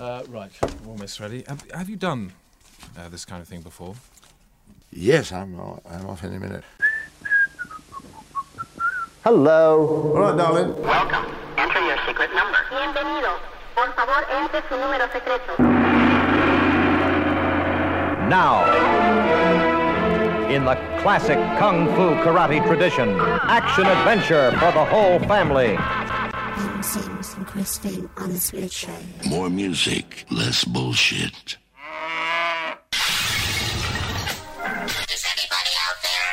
Uh, right, almost ready. Have, have you done uh, this kind of thing before? Yes, I'm, I'm off any minute. Hello. All right, darling. Welcome. Enter your secret number. Bienvenido. Por favor, entre su número secreto. Now, in the classic Kung Fu karate tradition, action adventure for the whole family. Ben Sims and Chris Finn on The Split Show. More music, less bullshit. Is anybody out there?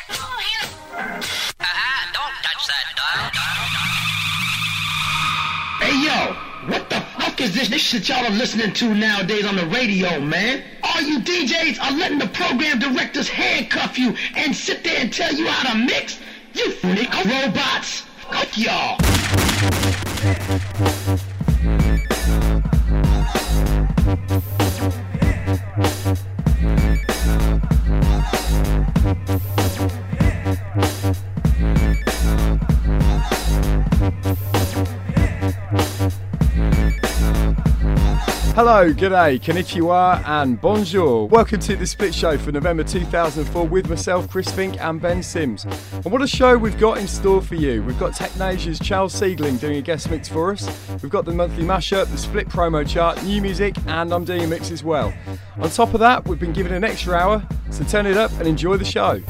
Uh-huh. Don't touch that dial. Hey yo, what the fuck is this, this shit y'all are listening to nowadays on the radio, man? All you DJs are letting the program directors handcuff you and sit there and tell you how to mix? You nick robots! Fuck y'all! Hello, g'day, konnichiwa, and bonjour. Welcome to the Split Show for November 2004 with myself, Chris Fink, and Ben Sims. And what a show we've got in store for you. We've got Technasia's Charles Siegling doing a guest mix for us. We've got the monthly mashup, the Split promo chart, new music, and I'm doing a mix as well. On top of that, we've been given an extra hour, so turn it up and enjoy the show.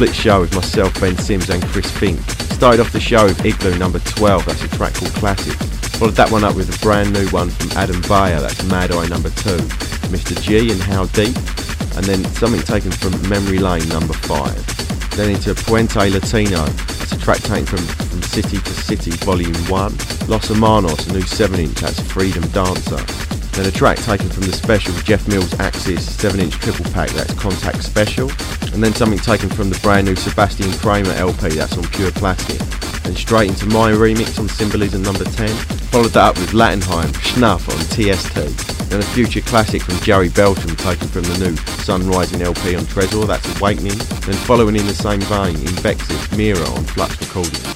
Split show with myself, Ben Sims, and Chris Fink. Started off the show with Igloo number 12, that's a track called Classic. Followed that one up with a brand new one from Adam Beyer, that's Mad Eye number 2. Mr. G and How Deep. And then something taken from Memory Lane number 5. Then into Puente Latino, that's a track taken from, from City to City Volume 1. Los Hermanos, a new 7 inch, that's Freedom Dancer. Then a track taken from the special Jeff Mills Axis 7 inch triple pack, that's Contact Special. And then something taken from the brand new Sebastian Kramer LP, that's on Pure Plastic. And straight into my remix on Symbolism number 10. Followed that up with Latinheim, Schnuff on TST. Then a future classic from Joey Beltram taken from the new Sunrising LP on Tresor, that's Awakening. Then following in the same vein, Invexis, Mira on Flux Recordings.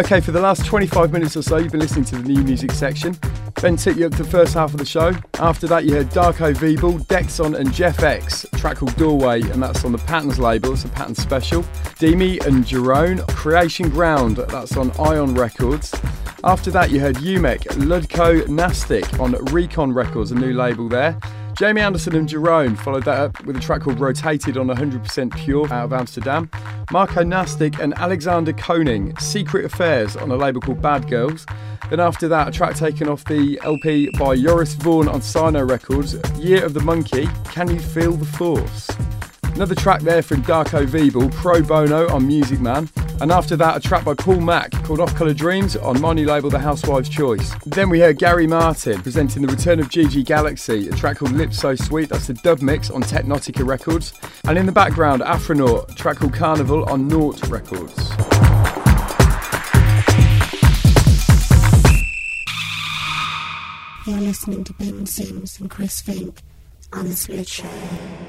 Okay, for the last 25 minutes or so, you've been listening to the new music section. Ben took you up to the first half of the show. After that, you heard Darko Veeble, Dexon, and Jeff X, track called Doorway, and that's on the Patterns label. It's a Pattern special. Demi and Jerome, Creation Ground, that's on Ion Records. After that, you heard Umek, Ludko Nastic on Recon Records, a new label there. Jamie Anderson and Jerome followed that up with a track called Rotated on 100% Pure out of Amsterdam. Marco Nastic and Alexander Koning, Secret Affairs on a label called Bad Girls. Then after that, a track taken off the LP by Joris Voorn on Sino Records, Year of the Monkey, Can You Feel the Force? Another track there from Darko Veeble, Pro Bono on Music Man. And after that, a track by Paul Mac called Off Colour Dreams on new label, The Housewife's Choice. Then we heard Gary Martin presenting the return of Gigi Galaxy, a track called Lips So Sweet, that's the dub mix on Teknotika Records. And in the background, Afronaut, track called Carnival on Naught Records. You're listening to Ben Sims and Chris Fink on the Split Show.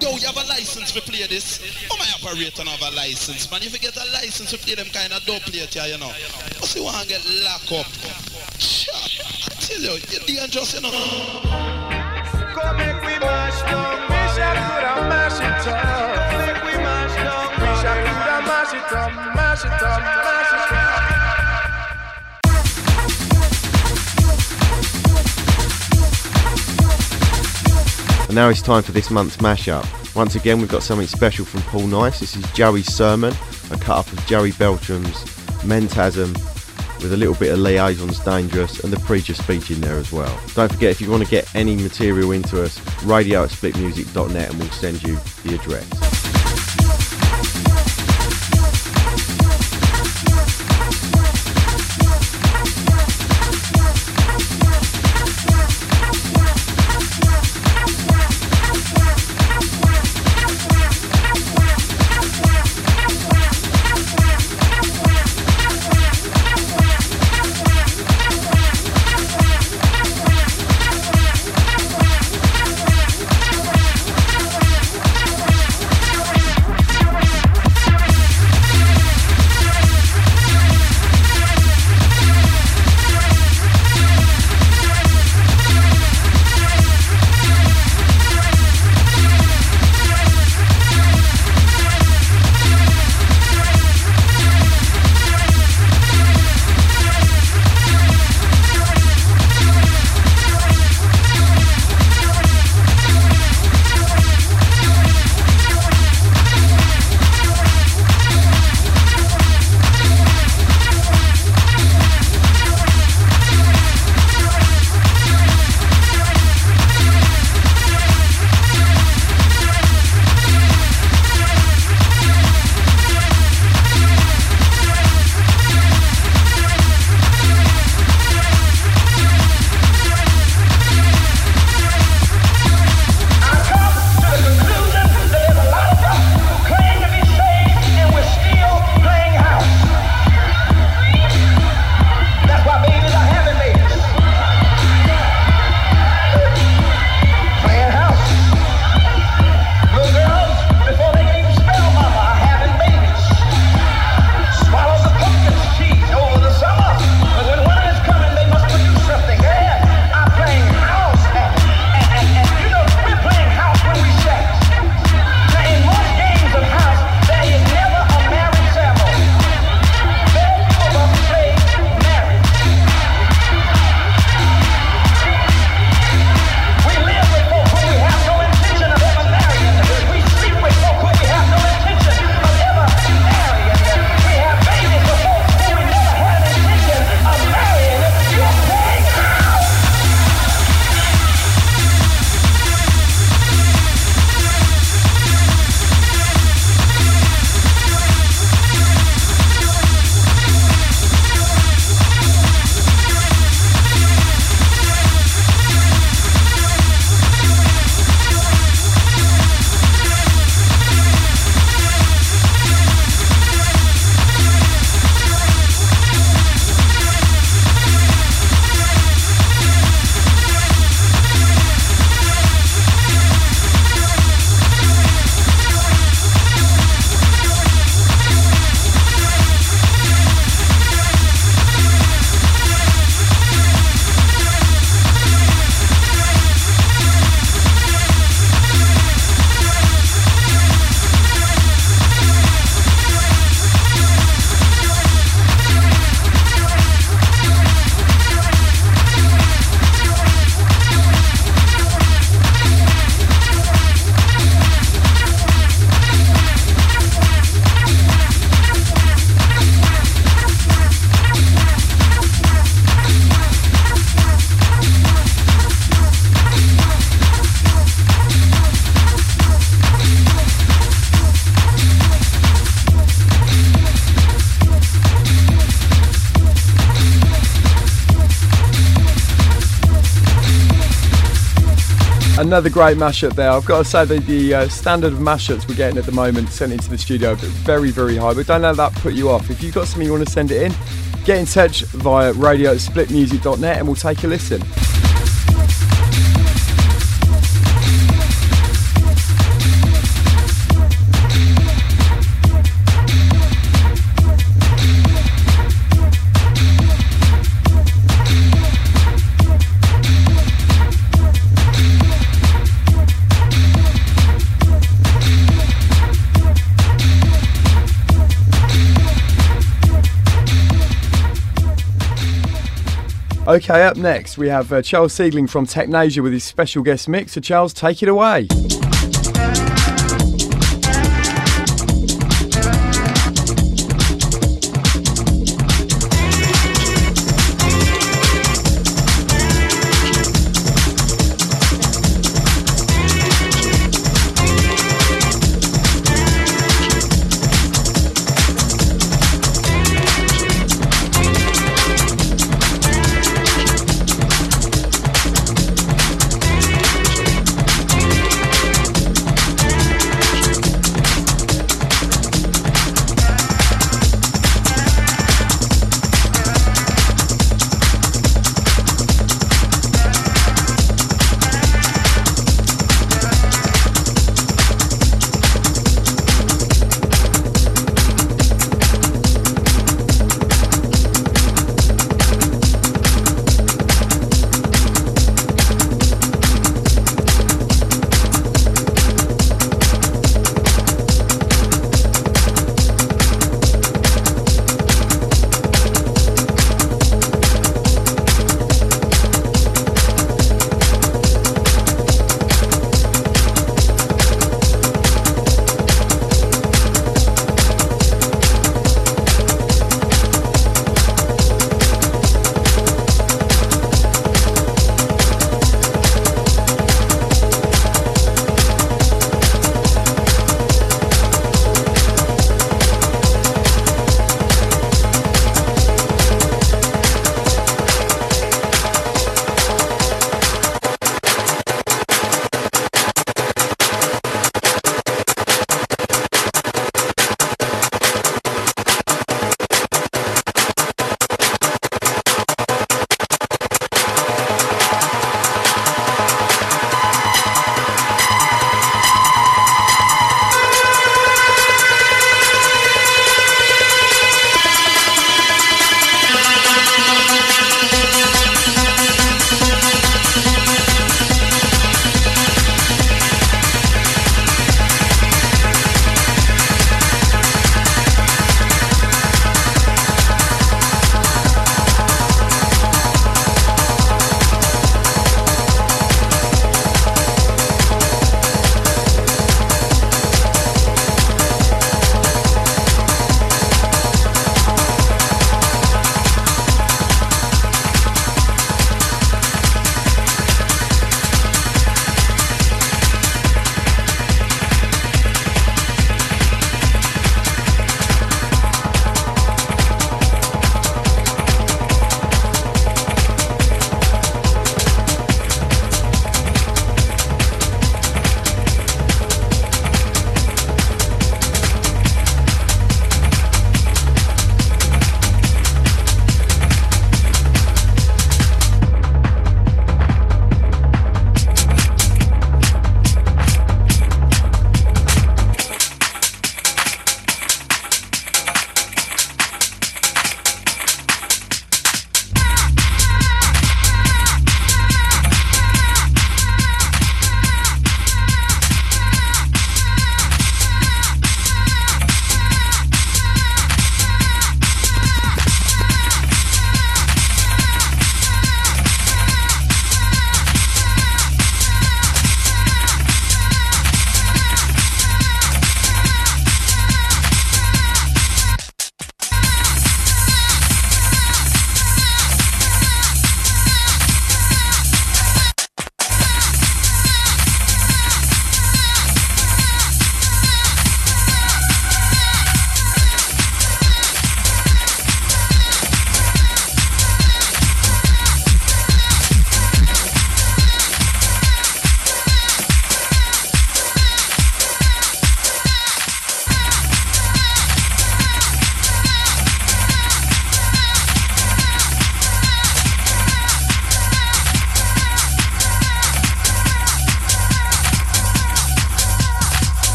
Yo, you have a license to play this? Oh, my operator have a license, man. If you get a license to play them kind of dope plate here, you know. What's you want to get locked up? Shut I tell you, you're dangerous, you know. Come make we mash down. Wish I could have mash it up. Make we mash down. Wish I could have mash it up. Mash it up. And now it's time for this month's mashup. Once again, we've got something special from Paul Nice. This is Joey's Sermon, a cut up of Joey Beltram's Mentasm with a little bit of Liaisons Dangerous and the preacher speech in there as well. Don't forget, if you want to get any material into us, radio at splitmusic.net and we'll send you the address. Another great mashup there. I've got to say that the uh, standard of mashups we're getting at the moment sent into the studio are very, very high. But don't let that put you off. If you've got something you want to send it in, get in touch via radio at splitmusic.net and we'll take a listen. Okay, up next we have uh, Charles Siegling from Technasia with his special guest mix. So, Charles, take it away.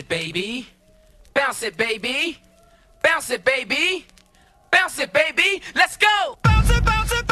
It, baby. Bounce it, baby. Bounce it, baby. Bounce it, baby. Let's go. Bounce it, bounce it,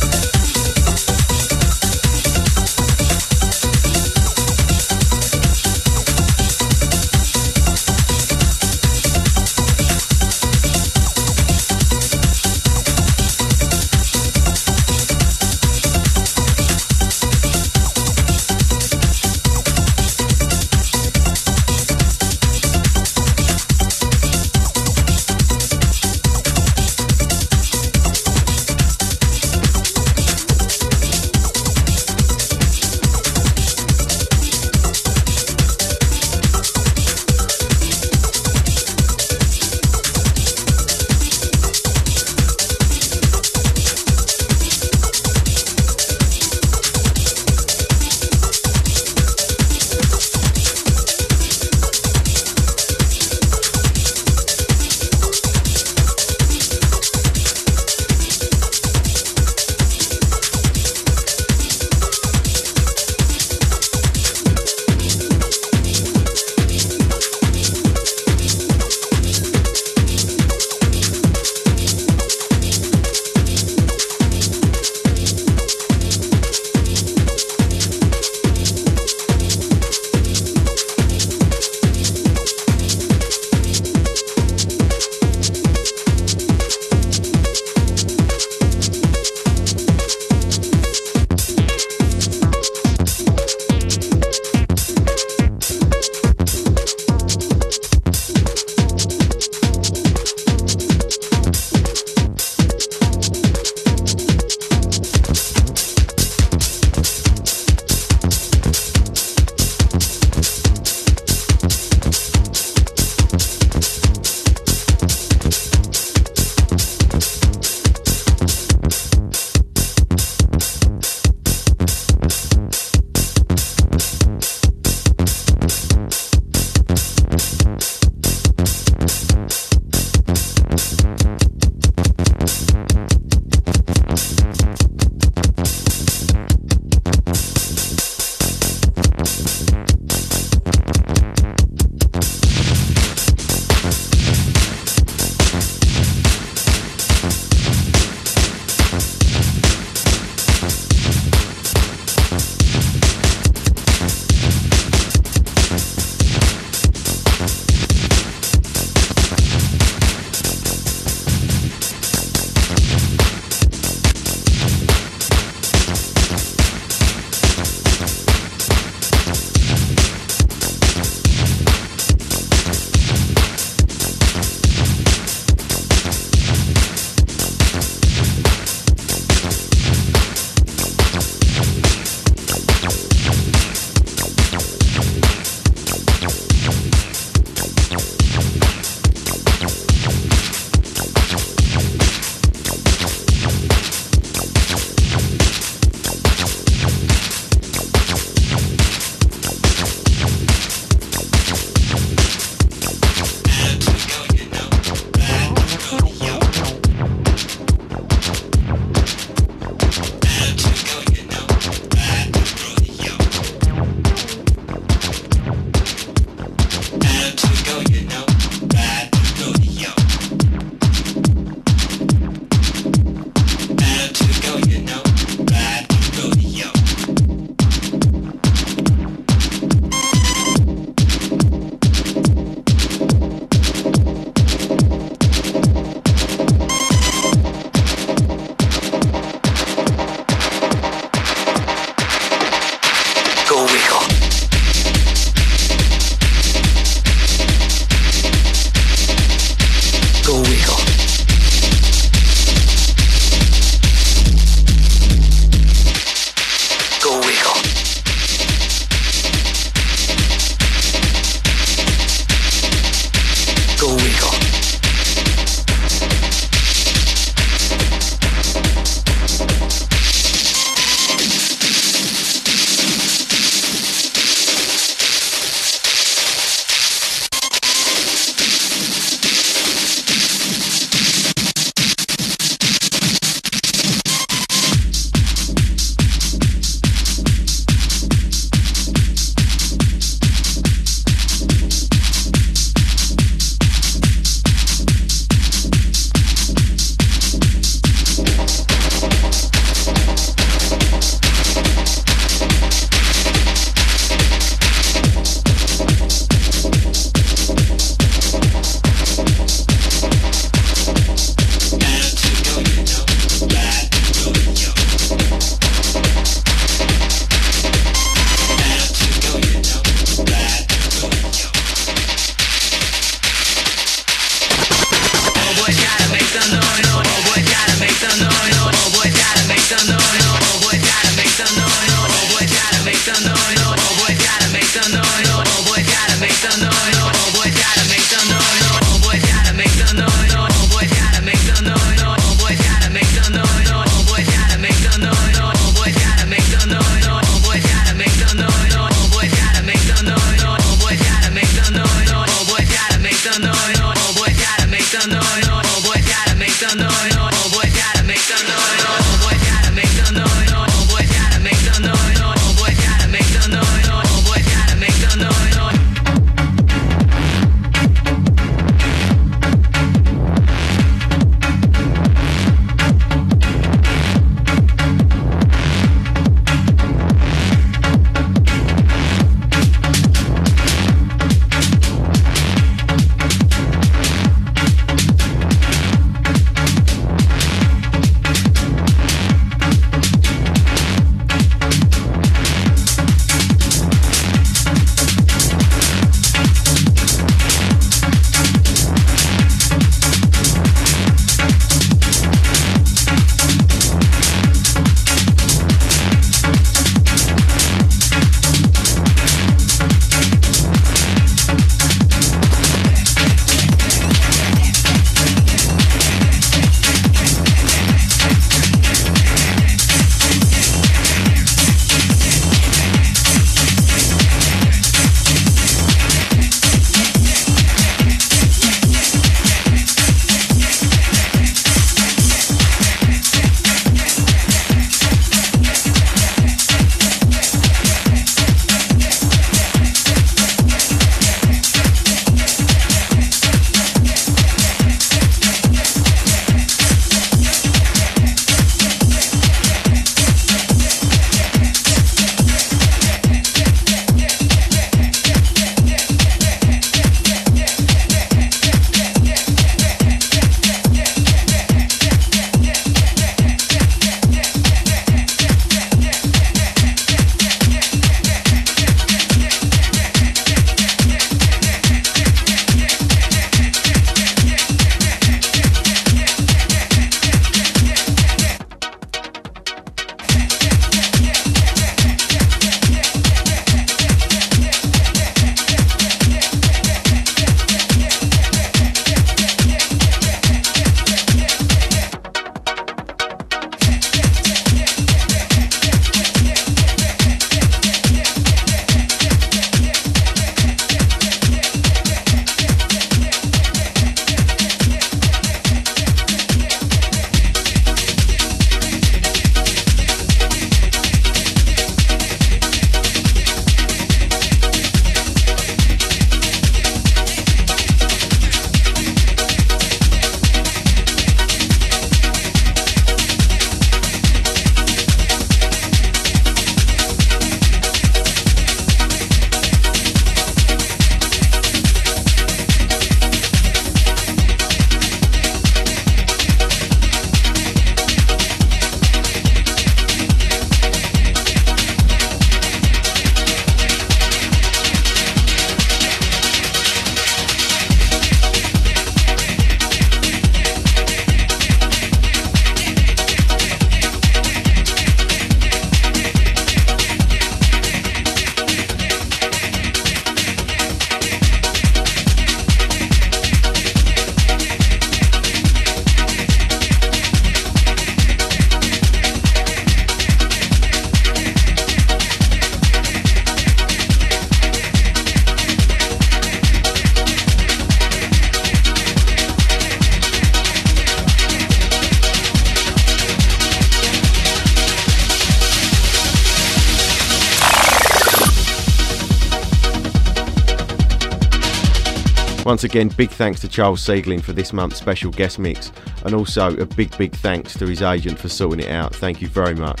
Once again, big thanks to Charles Siegling for this month's special guest mix, and also a big, big thanks to his agent for sorting it out. Thank you very much.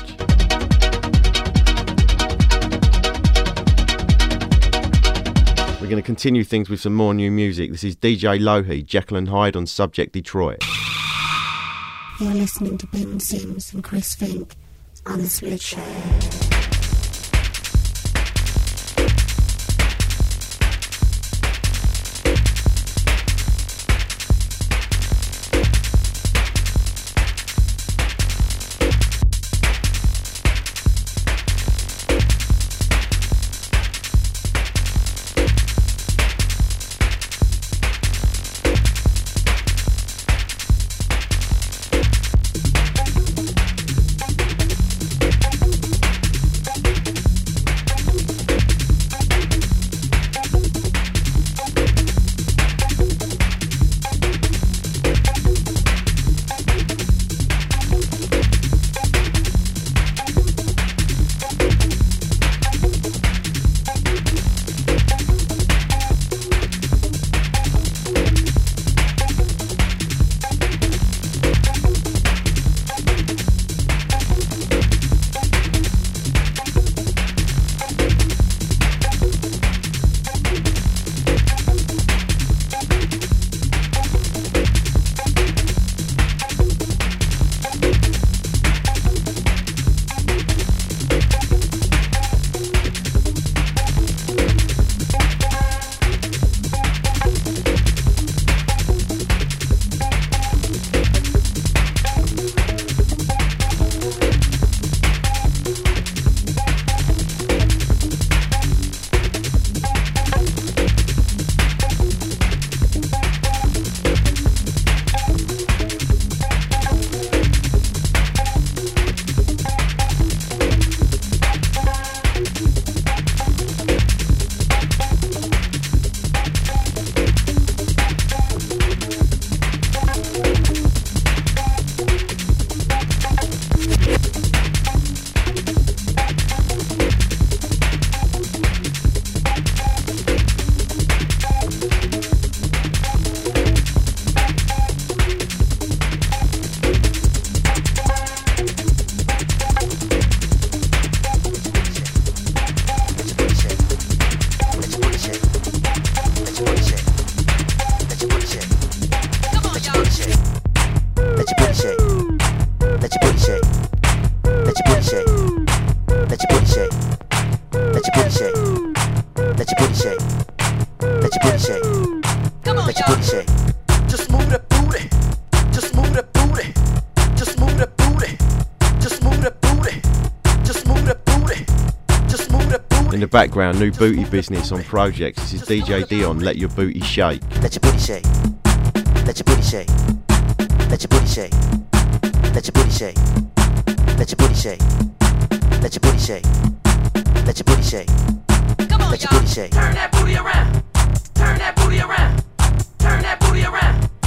We're going to continue things with some more new music. This is DJ Lohi, Jekyll and Hyde on Subject Detroit. You're listening to Ben Sims and Chris Fink on The Split Show. Background, new booty business on projects. This is DJ Deeon, Let Your Booty Shake. Let your booty shake. Let your booty shake. Let your booty shake. Let your booty shake. Let your booty shake. Let your booty shake. Let your booty shake. Come on, Let your y'all. shake. Turn that booty around. Turn that booty around. Turn that booty around.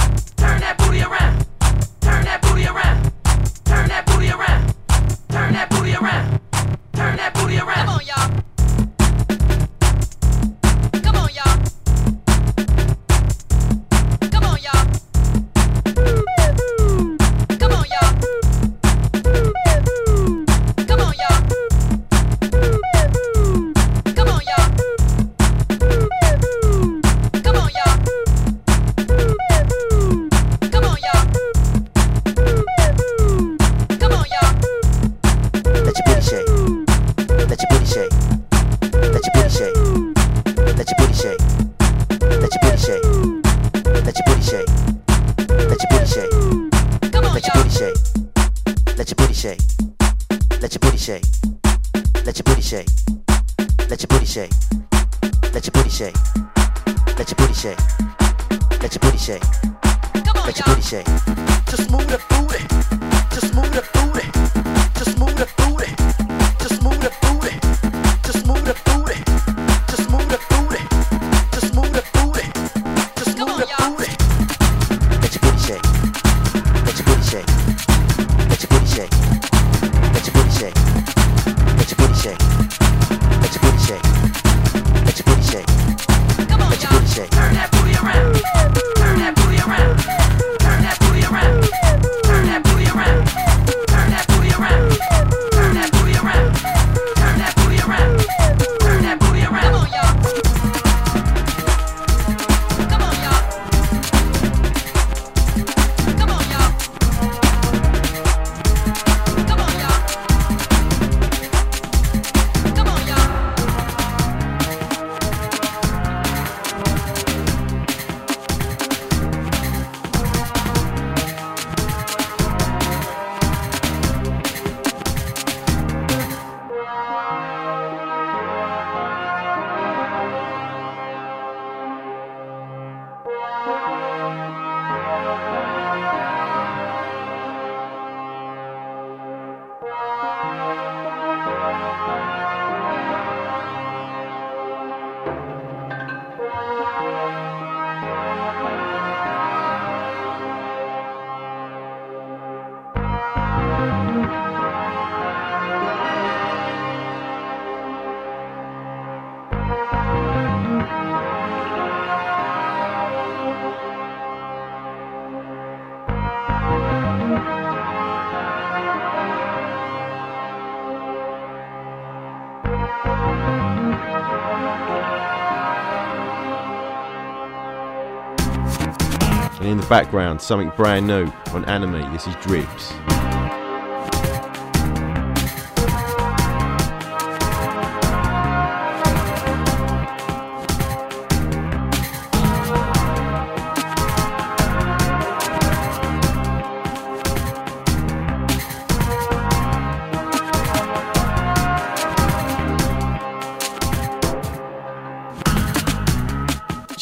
Background, something brand new on Anime. This is Drips.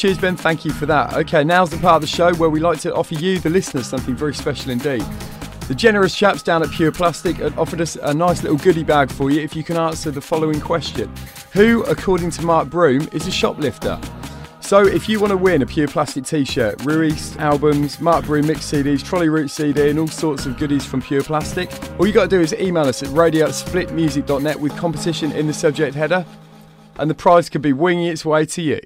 Cheers, Ben. Thank you for that. Okay, now's the part of the show where we like to offer you, the listeners, something very special indeed. The generous chaps down at Pure Plastic have offered us a nice little goodie bag for you if you can answer the following question Who, according to Mark Broom, is a shoplifter? So, if you want to win a Pure Plastic t shirt, Ruiz albums, Mark Broom mix CDs, Trolley Route CD, and all sorts of goodies from Pure Plastic, all you got to do is email us at radio at splitmusic.net with competition in the subject header, and the prize could be winging its way to you.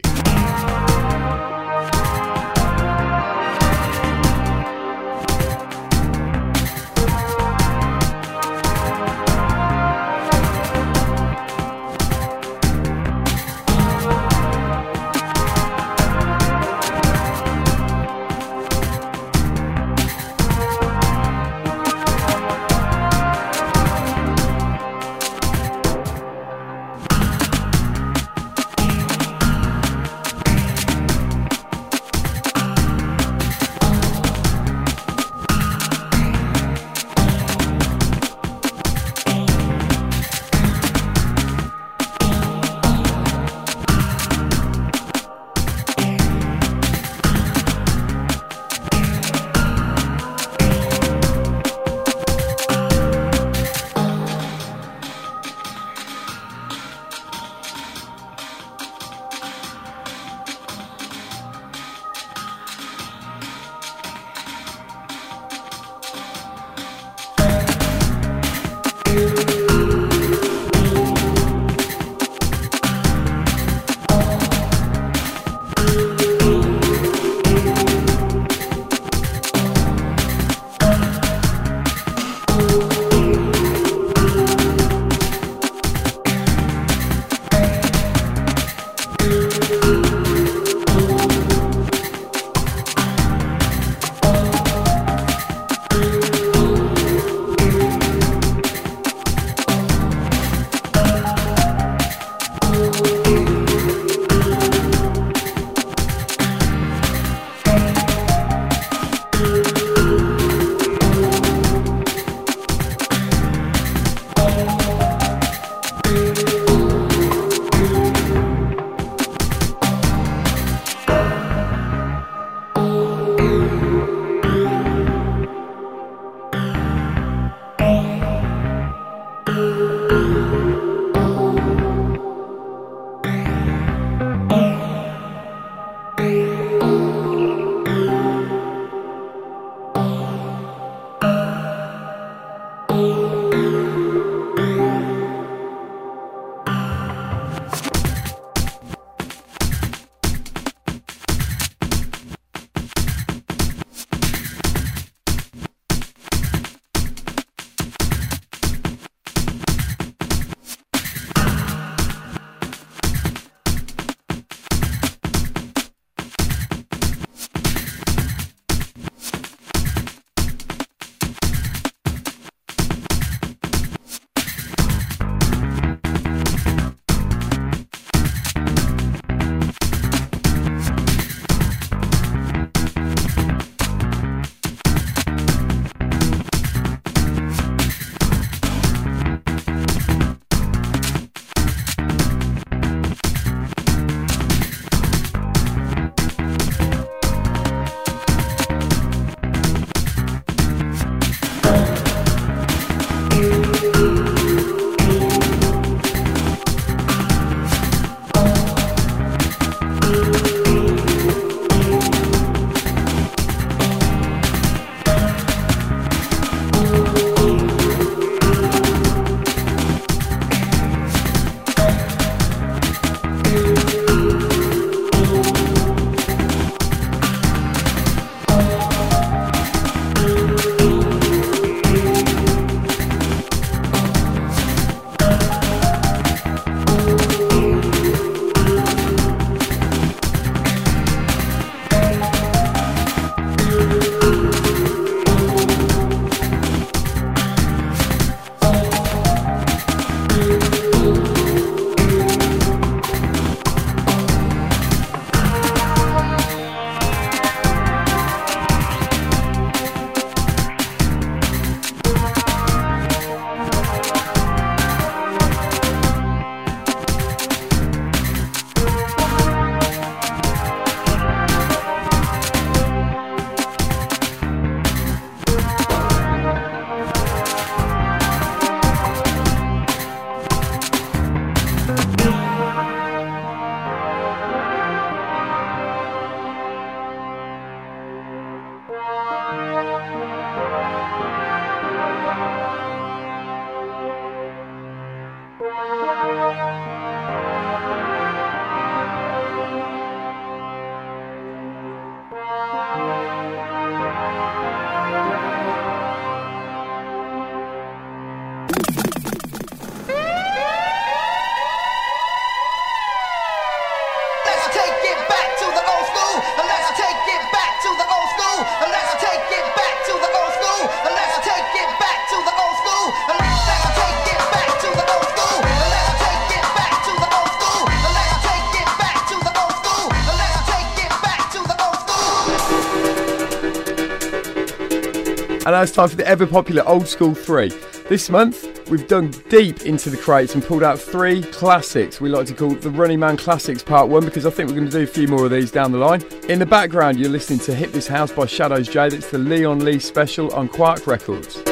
It's time for the ever popular Old School 3. This month, we've dug deep into the crates and pulled out three classics we like to call the Running Man Classics Part 1 because I think we're going to do a few more of these down the line. In the background, you're listening to Hit This House by Shadows J. That's the Leon Lee special on Quark Records.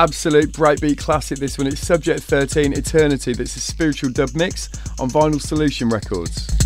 Absolute breakbeat classic. This one, it's Subject 13 Eternity. That's a spiritual dub mix on Vinyl Solution Records.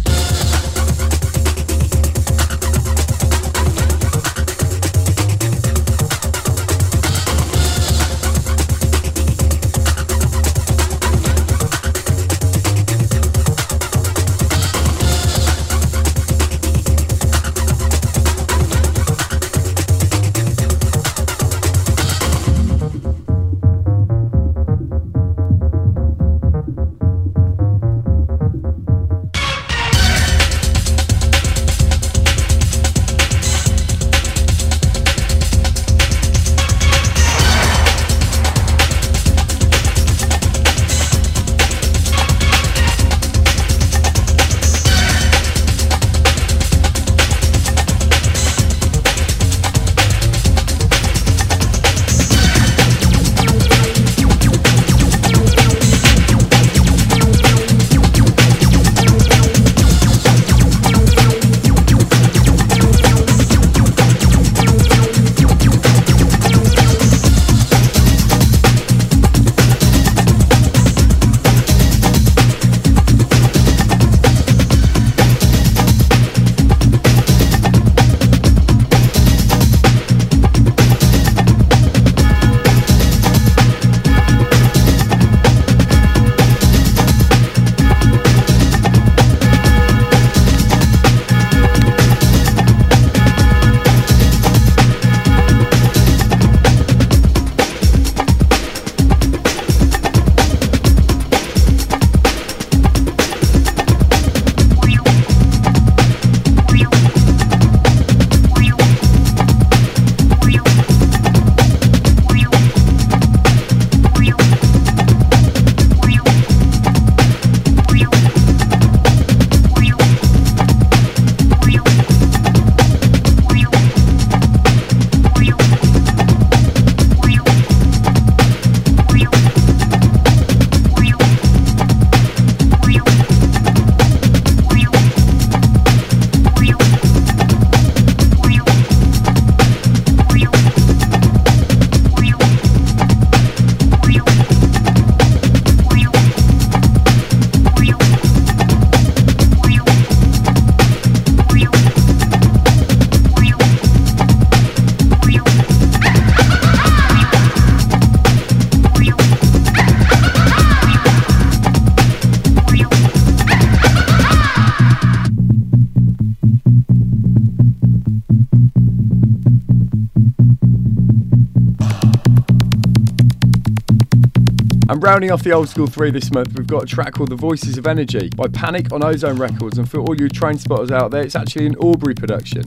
Rounding off the old school three this month, we've got a track called The Voices of Energy by Panic on Ozone Records. And for all you train spotters out there, it's actually an Aubrey production.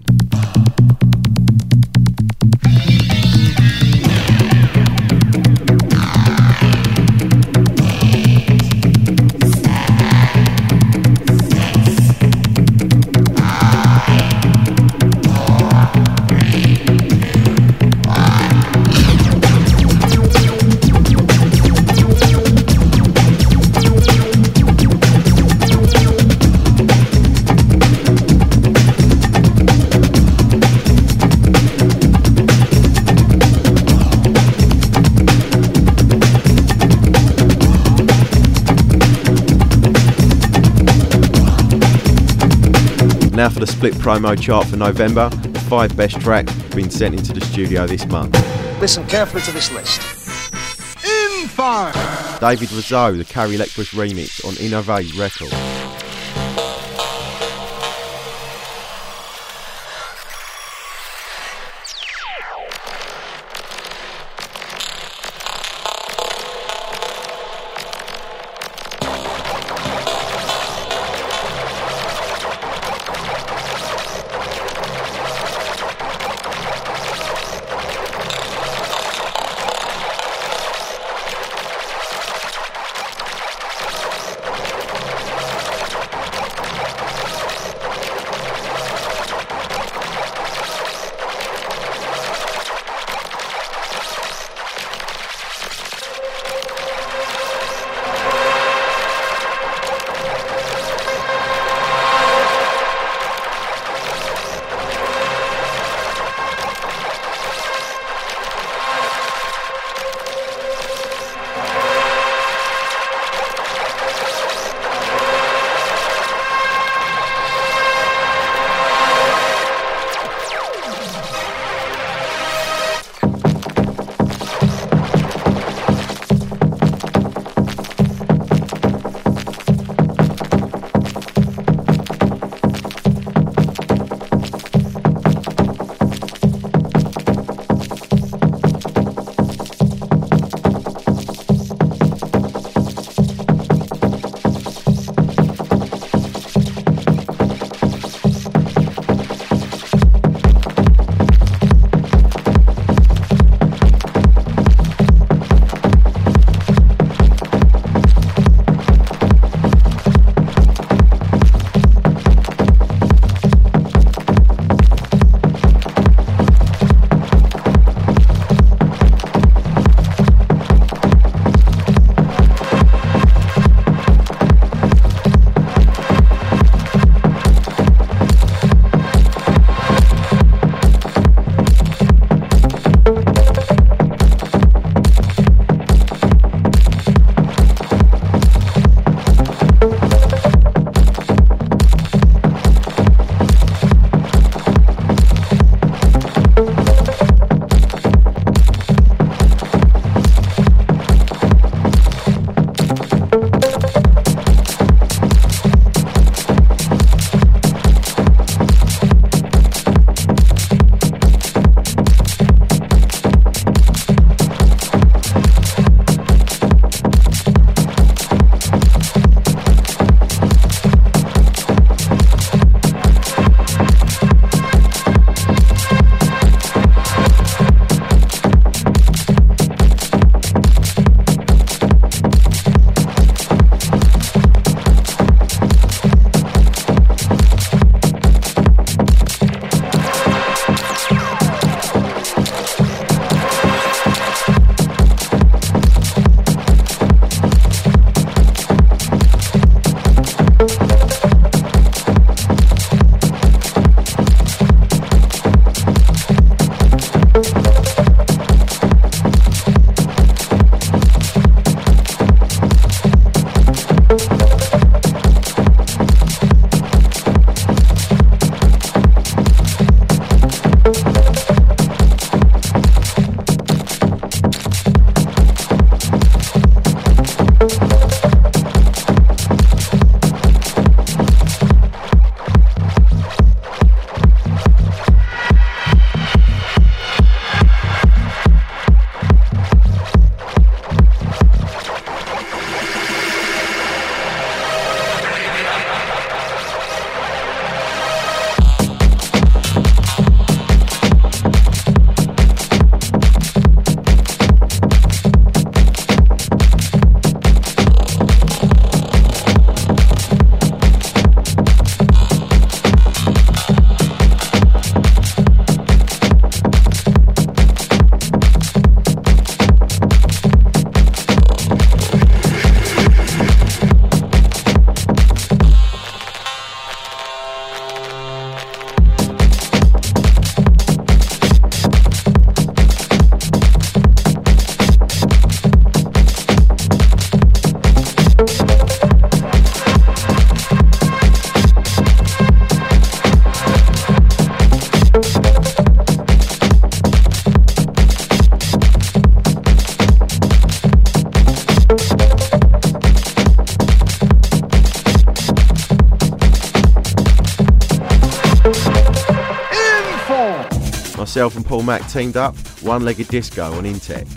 Split promo chart for November. The five best tracks have been sent into the studio this month. Listen carefully to this list. In five. David Rizzo, the Carrie Electros remix on Innovate Records. Paul Mac teamed up One Legged Disco on Intech.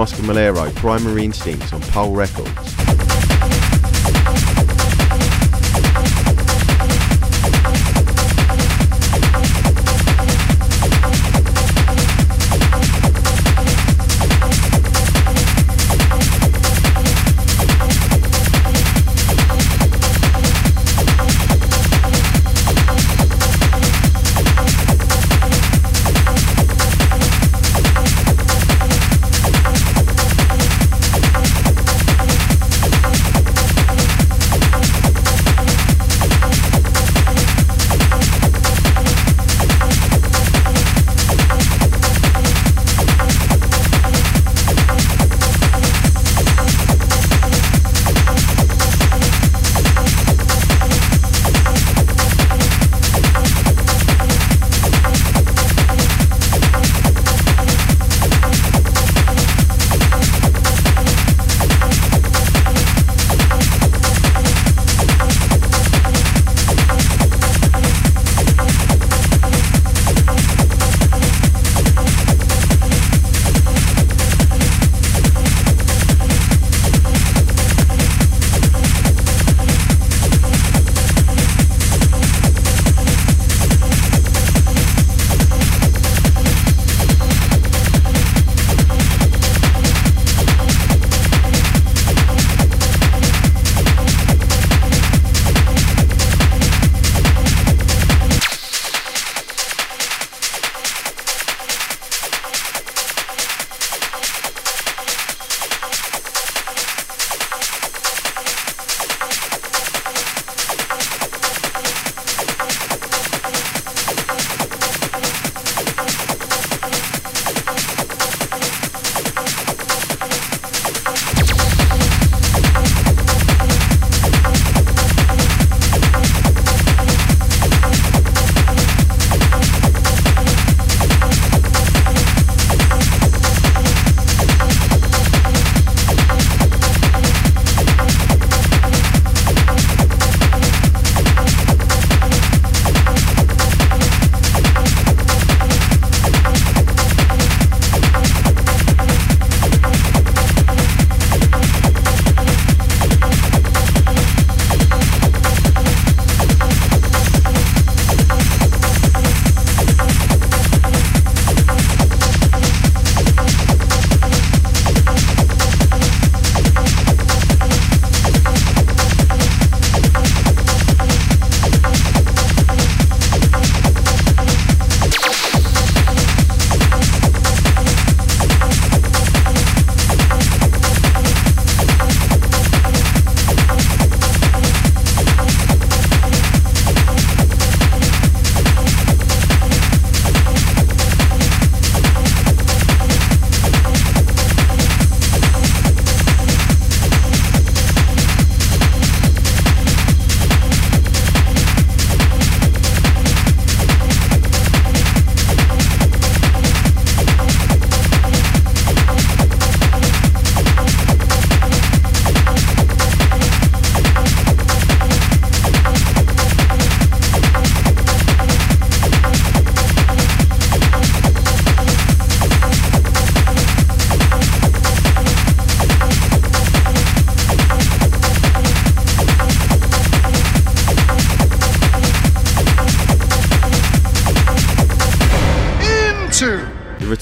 Oscar Mulero, Primal Instincts on Pole Records.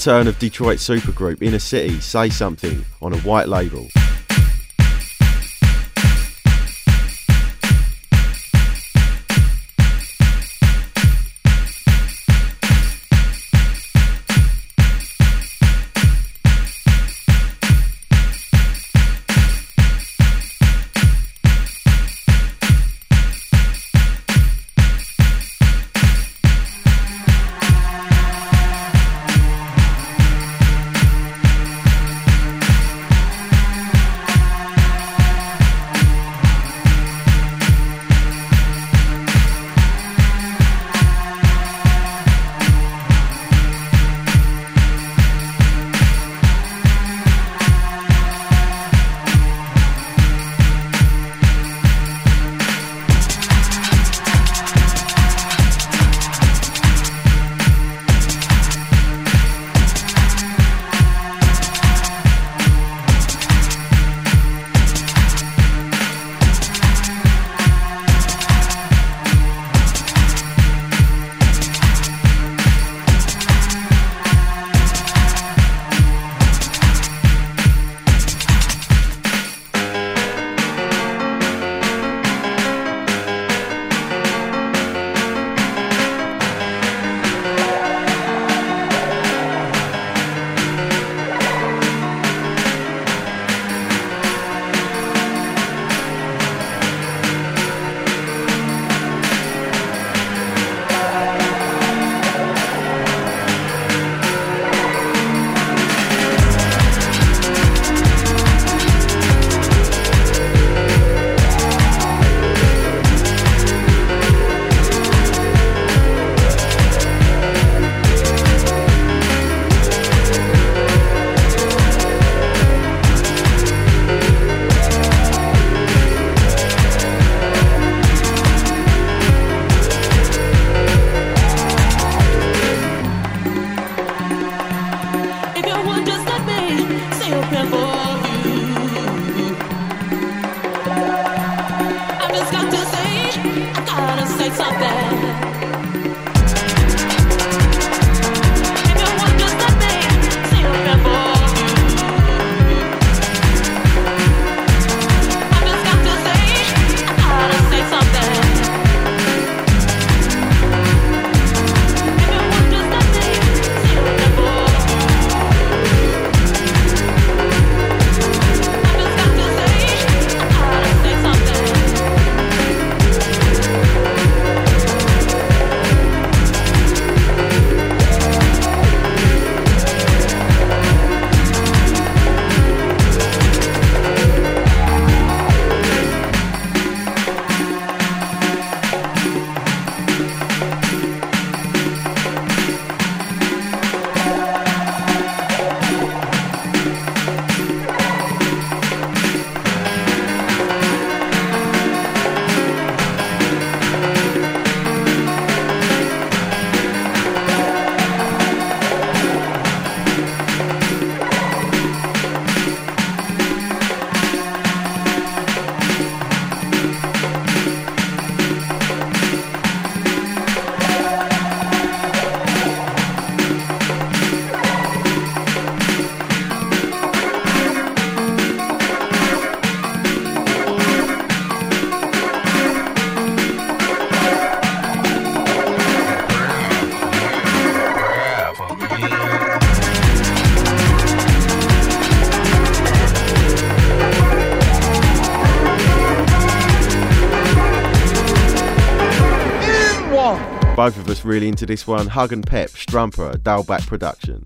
return of Detroit supergroup Inner City Say Something on a white label. really into this one. Hugg and Pepp, Strumper, Dahlback Productions.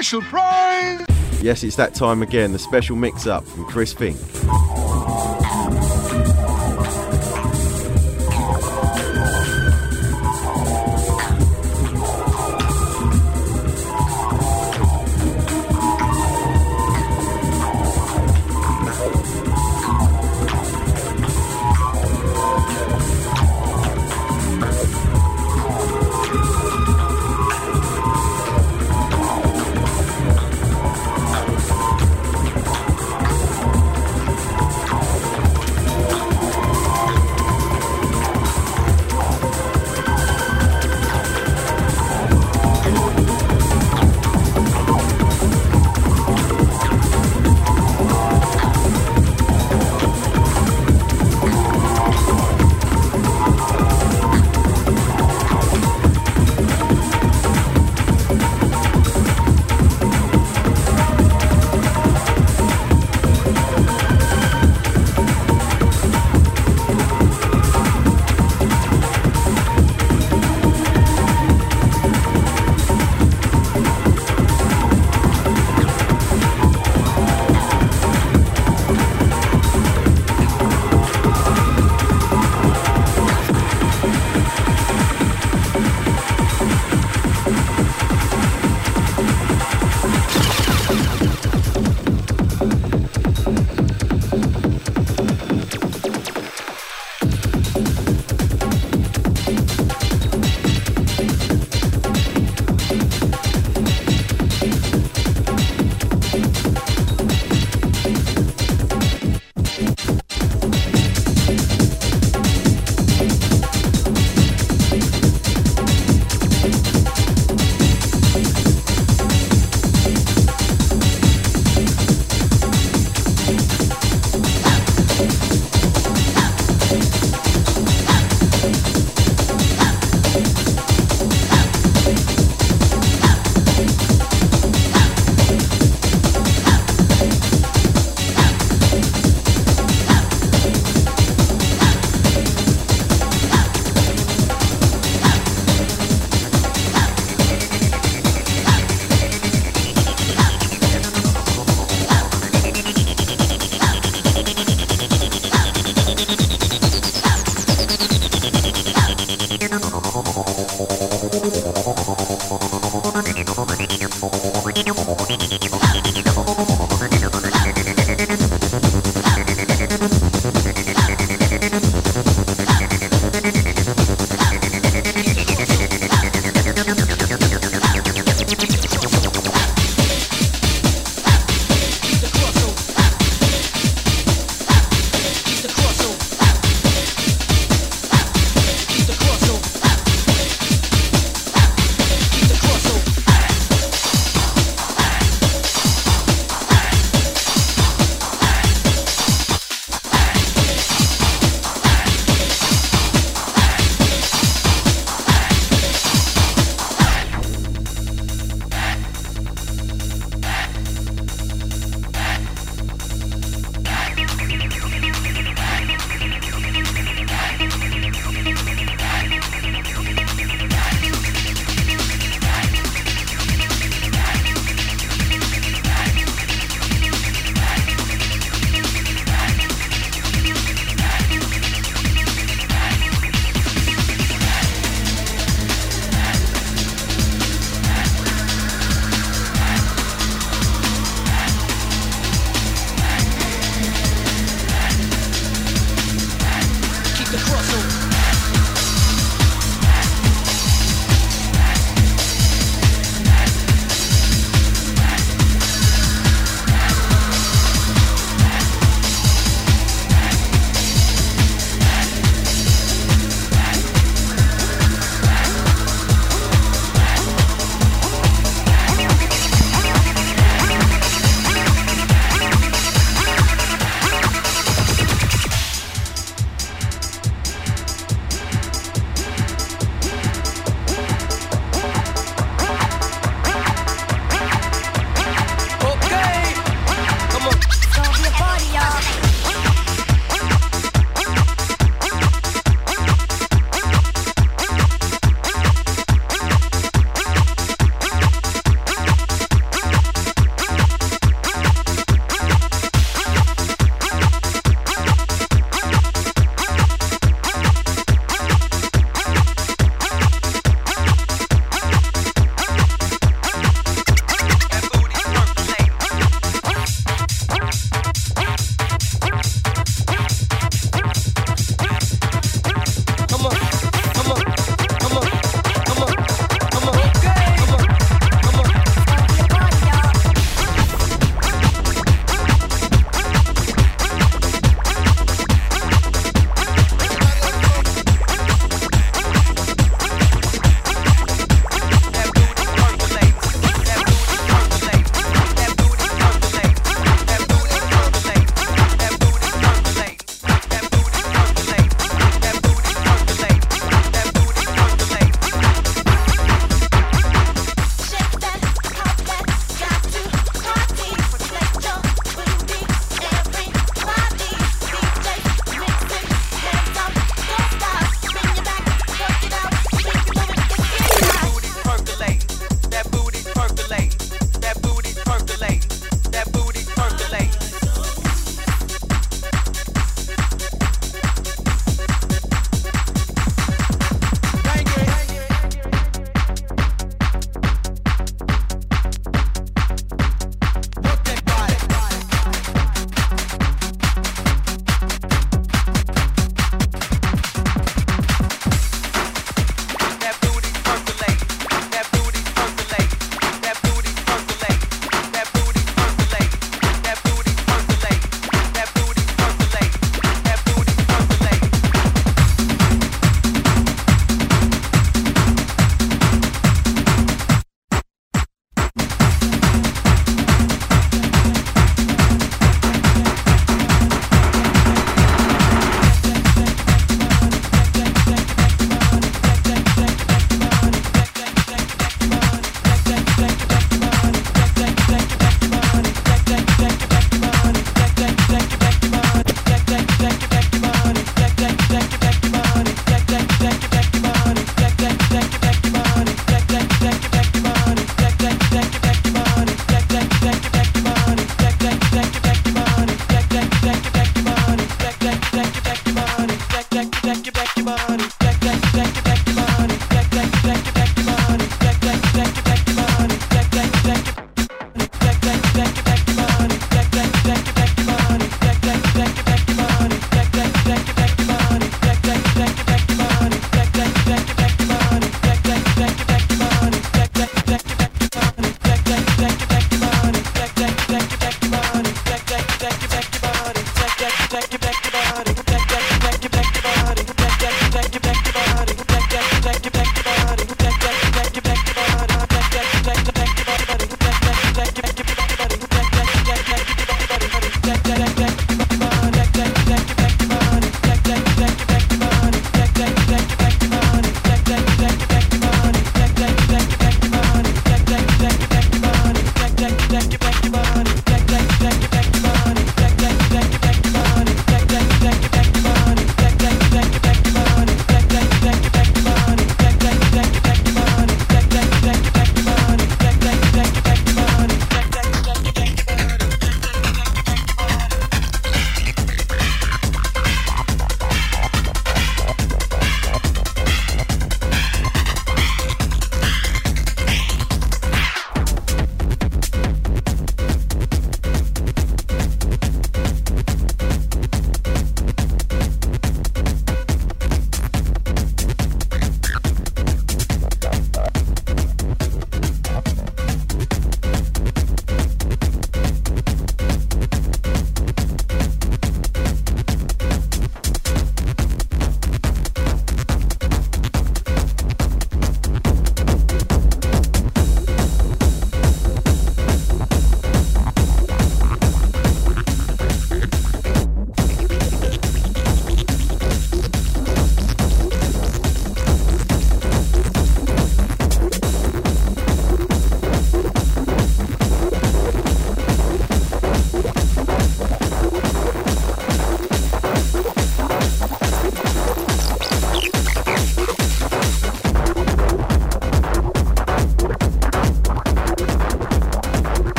Special prize! Yes, it's that time again, the special mix up from Chris Fink.